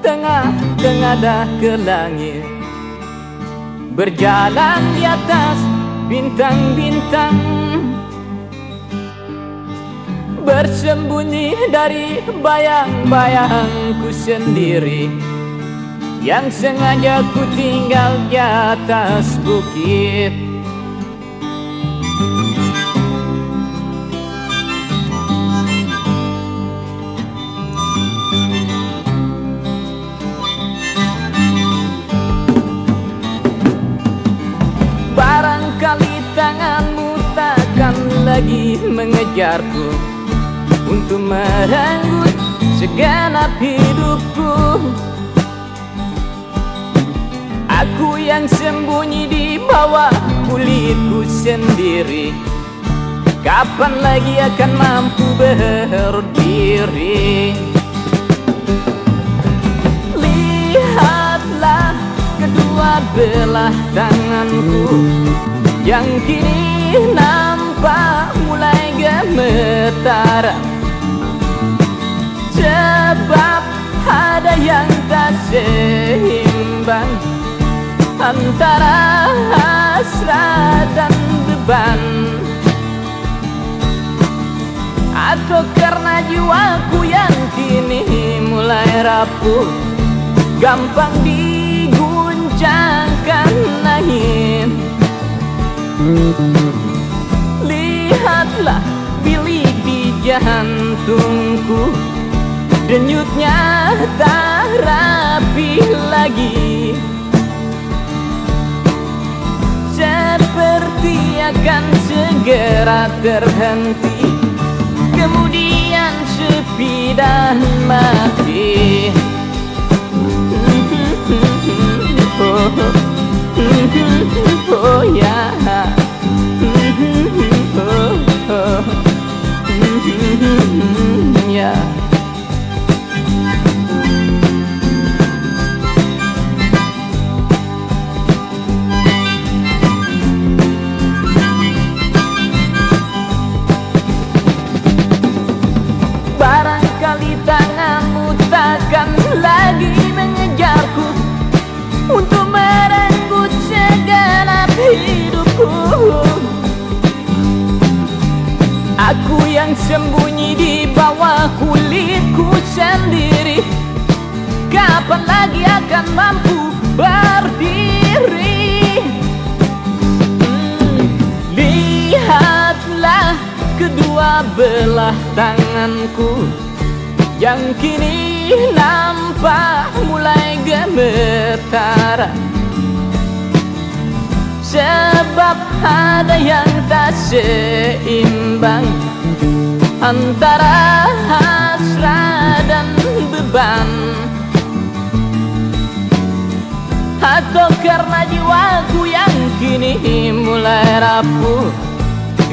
tengah-tengah ke langit. Berjalan di atas bintang-bintang. Bersembunyi dari bayang-bayangku sendiri. Yang sengaja ku tinggal di atas bukit lagi mengejarku Untuk merenggut segenap hidupku. Aku yang sembunyi di bawah kulitku sendiri. Kapan lagi akan mampu berdiri? Belah tanganku Yang kini nampak mulai gemetar Sebab ada yang tak seimbang Antara hasrat dan beban. Atau karena jiwaku yang kini mulai rapuh Gampang di kencangkan angin Lihatlah bilik di jantungku. Denyutnya tak rapi lagi. Seperti akan segera terhenti. Kemudian sepi dan mati sembunyi di bawah kulitku sendiri. Kapan lagi akan mampu berdiri? Hmm, Lihatlah kedua belah tanganku. Yang kini nampak mulai gemetar. Sebab ada yang tak seimbang Antara hasrat dan beban. Atau karena jiwaku yang kini mulai rapuh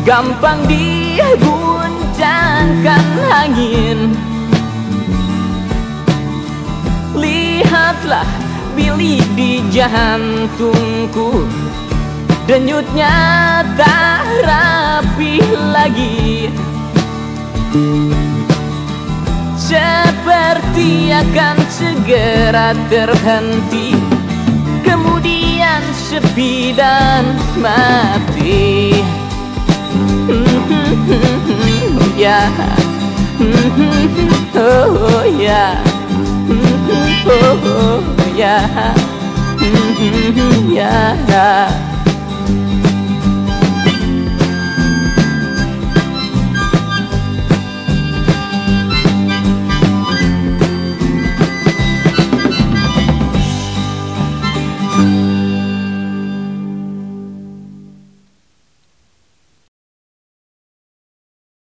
Gampang diguncangkan angin. Lihatlah bilik di jantungku Denyutnya tak rapi lagi Seperti akan segera terhenti Kemudian sepi dan mati. Ya. Oh ya. Oh ya. Yeah